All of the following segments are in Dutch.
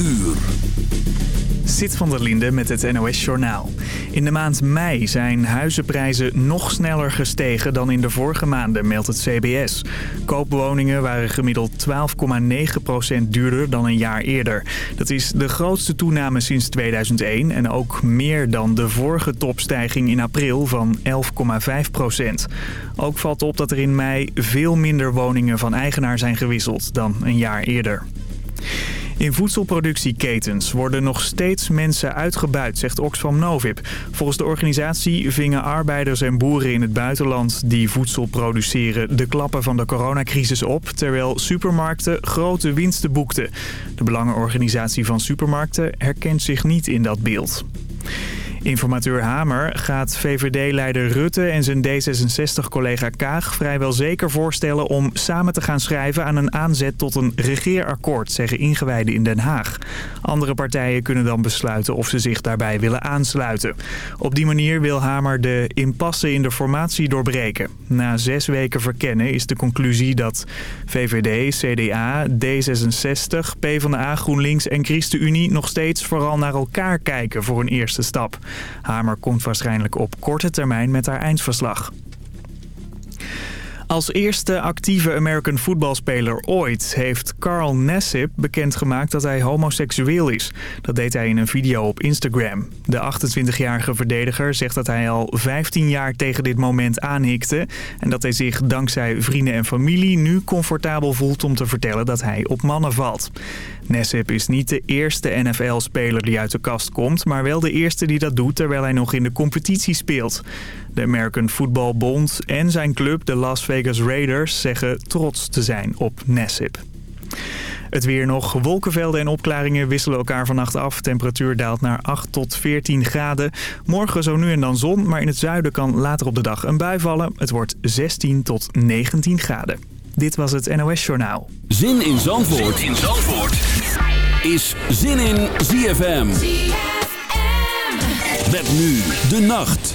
uur. Zit van der Linde met het NOS-journaal. In de maand mei zijn huizenprijzen nog sneller gestegen dan in de vorige maanden, meldt het CBS. Koopwoningen waren gemiddeld 12,9% duurder dan een jaar eerder. Dat is de grootste toename sinds 2001 en ook meer dan de vorige topstijging in april van 11,5%. Ook valt op dat er in mei veel minder woningen van eigenaar zijn gewisseld dan een jaar eerder. In voedselproductieketens worden nog steeds mensen uitgebuit, zegt Oxfam Novib. Volgens de organisatie vingen arbeiders en boeren in het buitenland die voedsel produceren de klappen van de coronacrisis op, terwijl supermarkten grote winsten boekten. De Belangenorganisatie van Supermarkten herkent zich niet in dat beeld. Informateur Hamer gaat VVD-leider Rutte en zijn D66-collega Kaag vrijwel zeker voorstellen om samen te gaan schrijven aan een aanzet tot een regeerakkoord, zeggen ingewijden in Den Haag. Andere partijen kunnen dan besluiten of ze zich daarbij willen aansluiten. Op die manier wil Hamer de impasse in de formatie doorbreken. Na zes weken verkennen is de conclusie dat VVD, CDA, D66, PvdA, GroenLinks en ChristenUnie nog steeds vooral naar elkaar kijken voor een eerste stap. Hamer komt waarschijnlijk op korte termijn met haar eindverslag. Als eerste actieve American voetbalspeler ooit heeft Carl Nassib bekendgemaakt dat hij homoseksueel is. Dat deed hij in een video op Instagram. De 28-jarige verdediger zegt dat hij al 15 jaar tegen dit moment aanhikte... en dat hij zich dankzij vrienden en familie nu comfortabel voelt om te vertellen dat hij op mannen valt. Nassib is niet de eerste NFL-speler die uit de kast komt... maar wel de eerste die dat doet terwijl hij nog in de competitie speelt. De American Football Bond en zijn club, de Las Vegas Raiders, zeggen trots te zijn op Nassib. Het weer nog. Wolkenvelden en opklaringen wisselen elkaar vannacht af. Temperatuur daalt naar 8 tot 14 graden. Morgen zo nu en dan zon, maar in het zuiden kan later op de dag een bui vallen. Het wordt 16 tot 19 graden. Dit was het NOS Journaal. Zin in Zandvoort, zin in Zandvoort. Is Zin in ZFM. Met nu de nacht.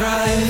drive.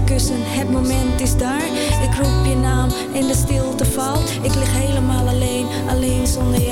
het moment is daar. Ik roep je naam in de stilte valt. Ik lig helemaal alleen, alleen zonder je.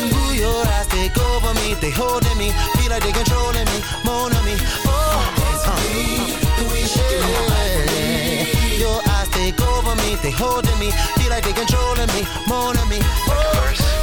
your eyes take over me, they holding me, feel like they controlling me, more on me. Oh, yeah. Your eyes take over me, they holding me, feel like they controlling me, more on me. Oh,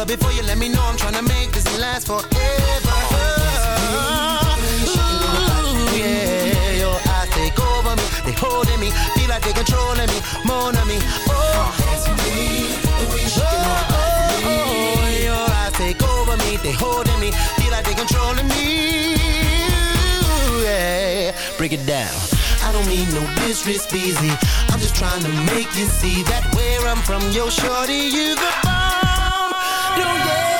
But before you let me know, I'm trying to make this last forever. Ooh, yeah, your eyes take over me, they holding me, feel like they controlling me, more than me. Oh, oh, oh, your eyes take over me, they holding me, feel like they controlling me. Yeah, break it down. I don't mean no disrespect. I'm just trying to make you see that where I'm from, yo, shorty, you the bomb. Yeah.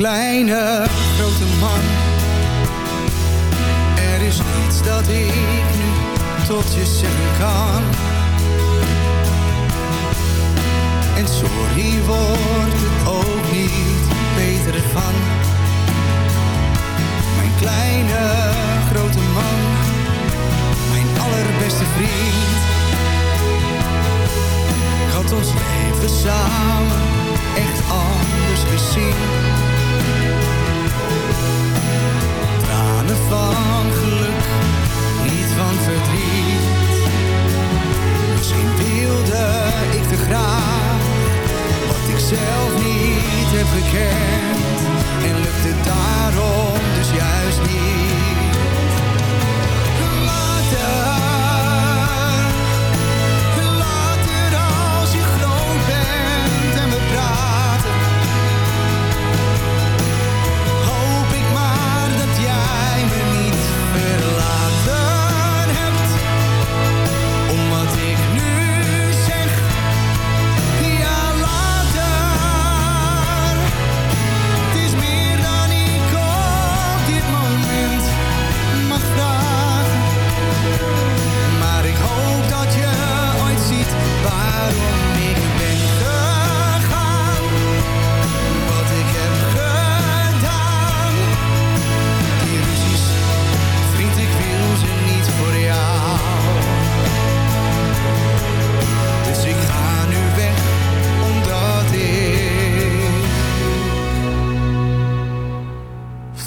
Kleine, grote man. Er is niets dat ik nu tot je zeggen kan. En sorry wordt het ook niet beter van. Mijn kleine, grote man, mijn allerbeste vriend. Ons leven samen echt anders gezien. Tranen van geluk, niet van verdriet. Misschien wilde ik te graag wat ik zelf niet heb gekend. En lukte daarom dus juist niet.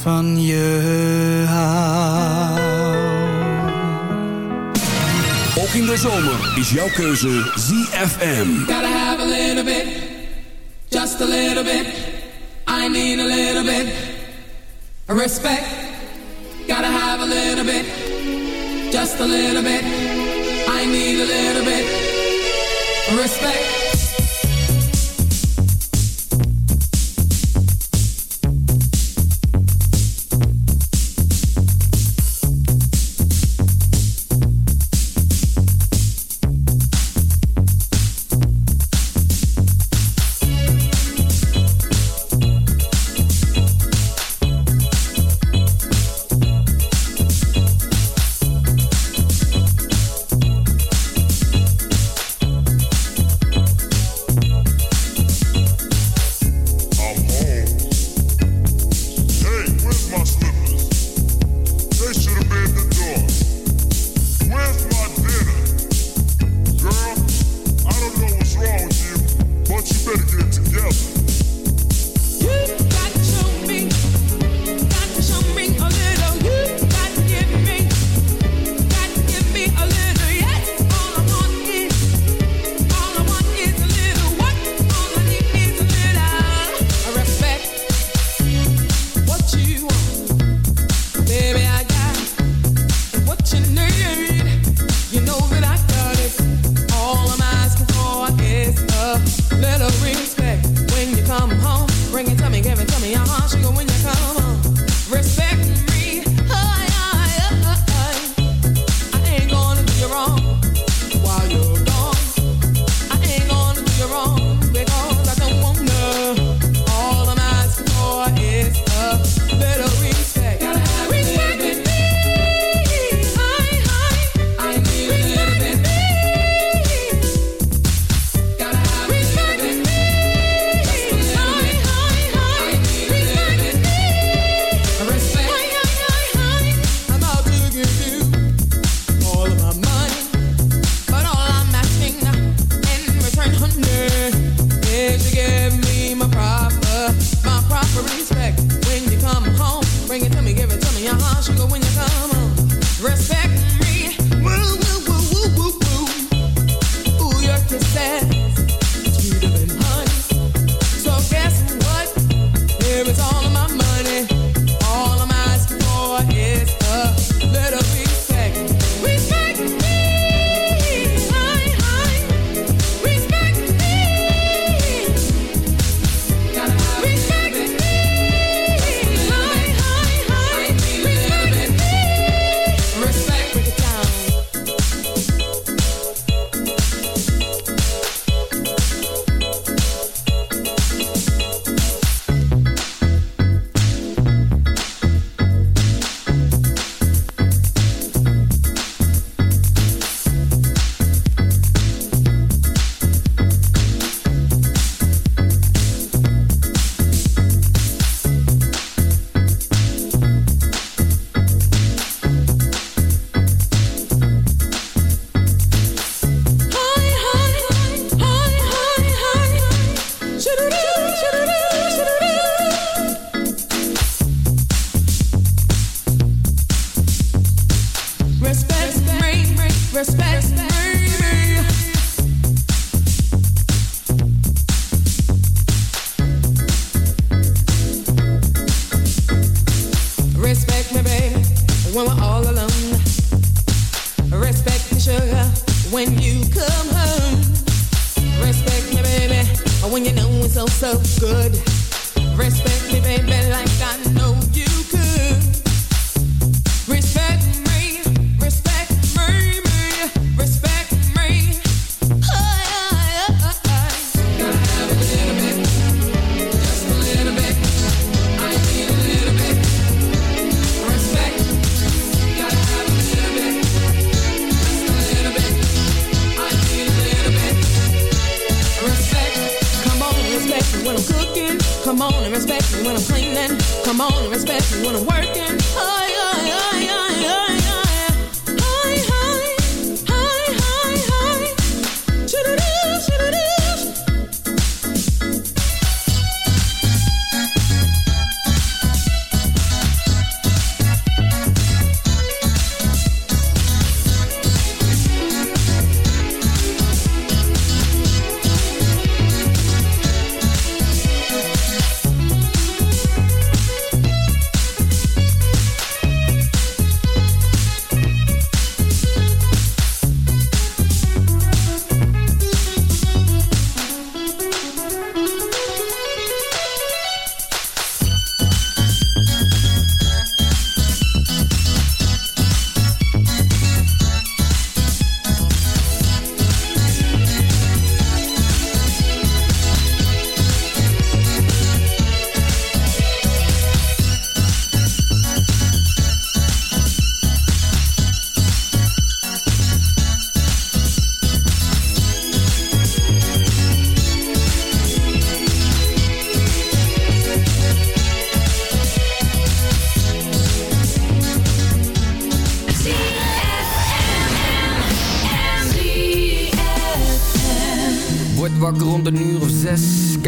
Van je hou. Ook in de zomer is jouw keuze ZFM. Gotta have a little bit, just a little bit. I need a little bit respect. Gotta have a little bit, just a little bit. I need a little bit respect.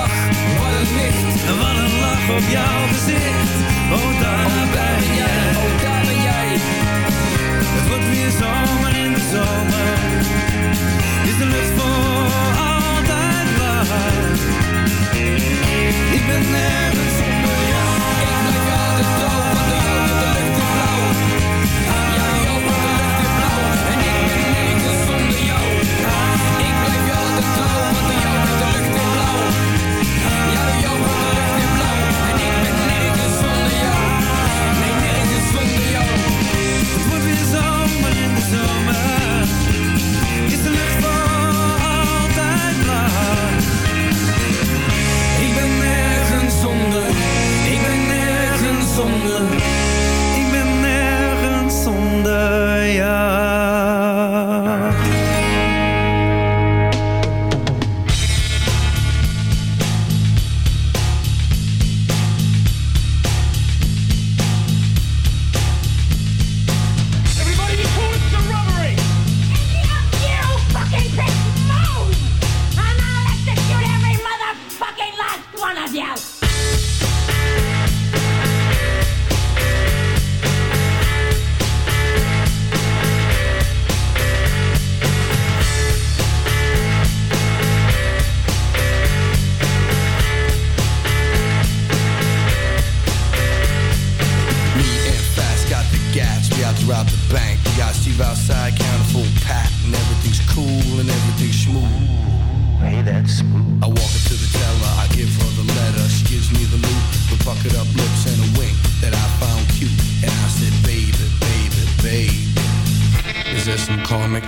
wat een licht. En wat een lach op jouw gezicht. Oh, daar, oh, ben jij. Oh, daar ben jij. Het wordt weer zomer in de zomer. Is de lucht voor altijd waar. Ik ben nergens zonder jou. Ik blijf altijd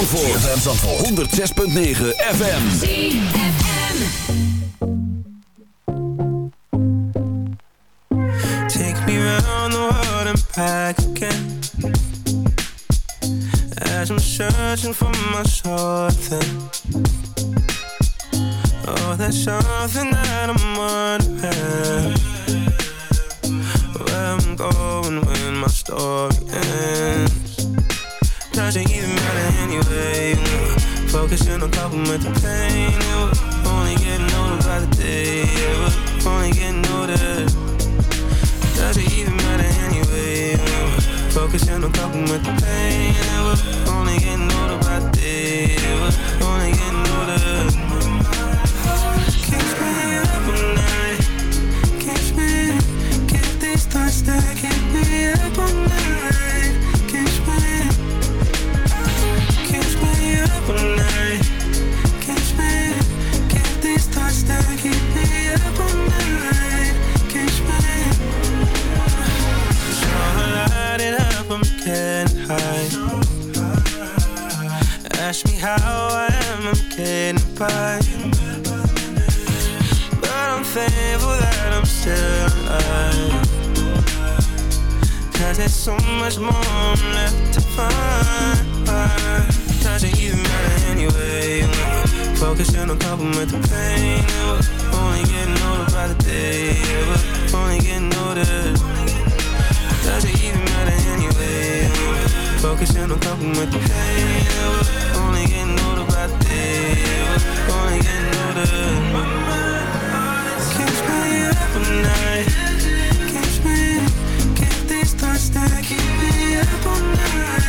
Zandvoort. ZFM Zandvoort. 106.9 FM. ZFM. Take me round the world and back again. As I'm searching for my something. Oh, there's something that I'm wondering. Where I'm going when my story ends. Doesn't even matter anyway. Focusing on coping with the pain. Only getting older by the day. Yeah, only getting older. Doesn't even matter anyway. Focusing on coping with the pain. Only getting older by the. How I am, I'm getting by. But I'm thankful that I'm still alive. Cause there's so much more I'm left to find. Doesn't even matter anyway. Focusing on coping with the pain. We're only getting older by the day. We're only getting older. Doesn't even matter anyway. Focusing on coping with the pain. Only getting older by the day. Only getting older. Can't stay up all night. Can't spend, get these thoughts that keep me up all night.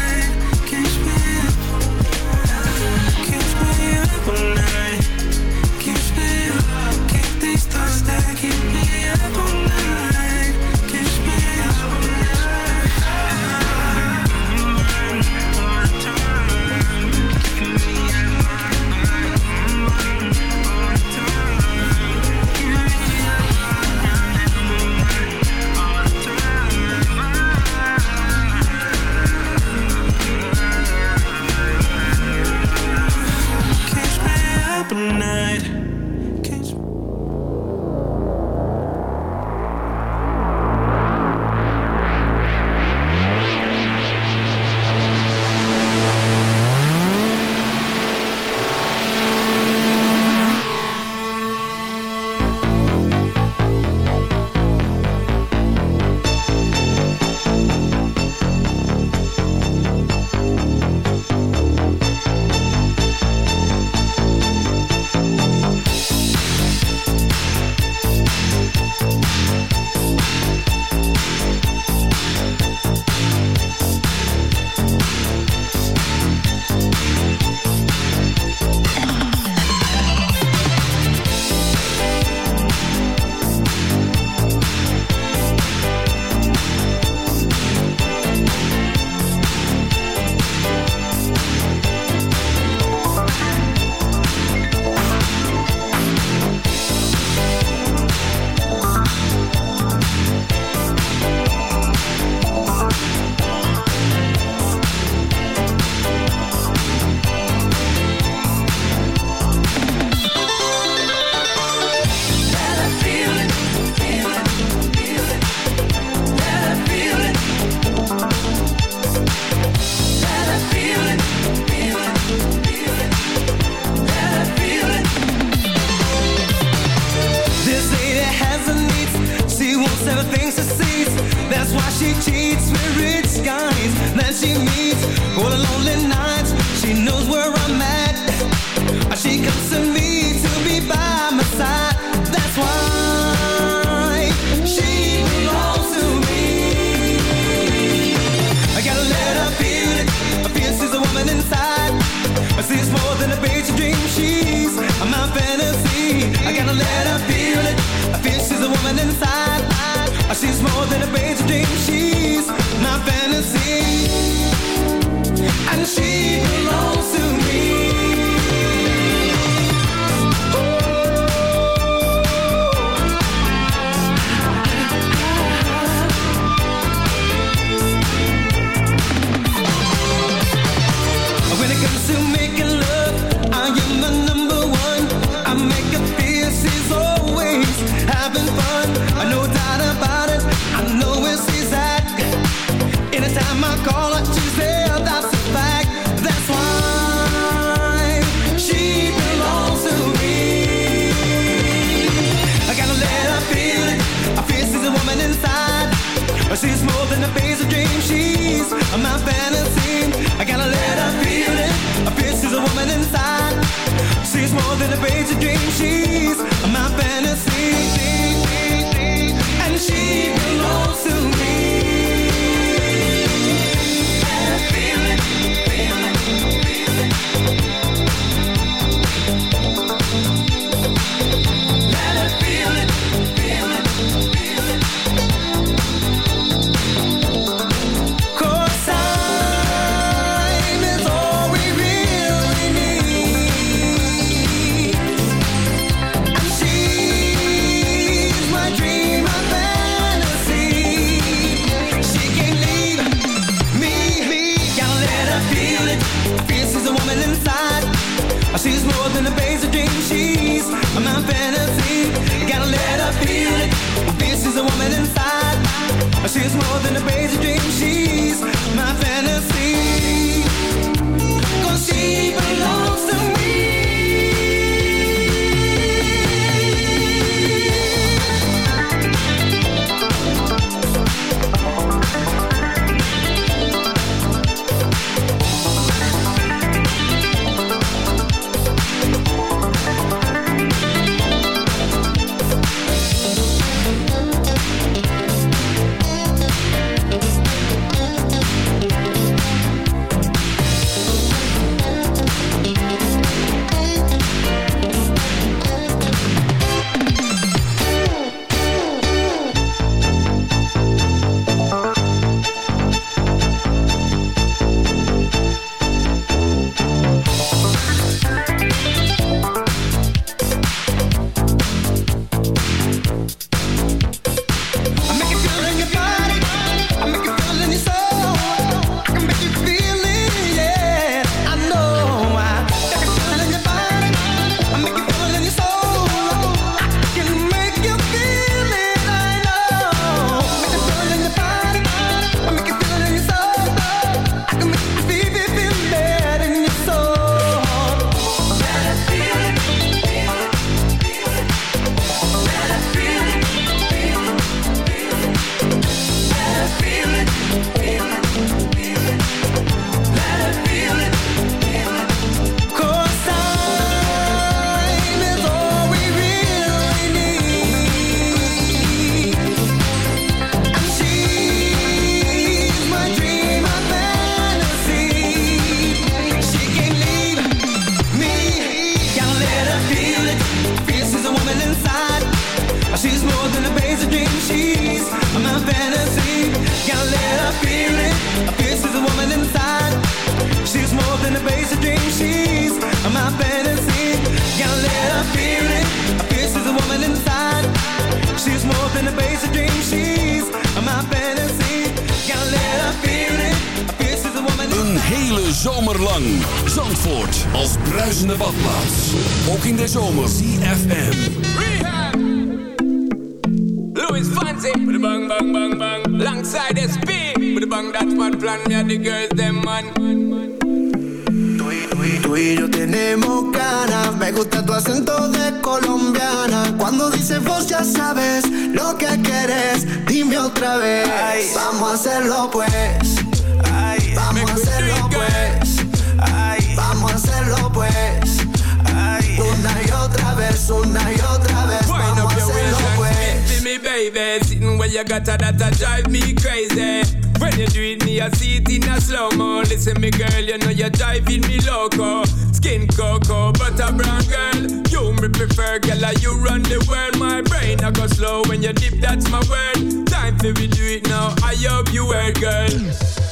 prefer, girl, you run the world. My brain I go slow when you dip, that's my word. Time for we do it now. I hope you heard, girl.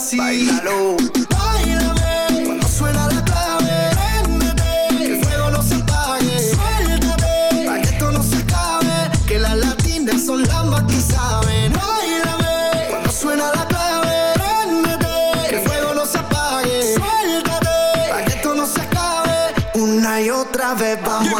así. Bailalo. Bailame. Cuando suena la clave. Préndete. Que el fuego no se apague. Suéltate. Para que esto no se acabe. Que las latinas son las más que saben. Bailame. Cuando suena la clave. Préndete. Que el fuego no se apague. Suéltate. Para que esto no se acabe. Una y otra vez vamos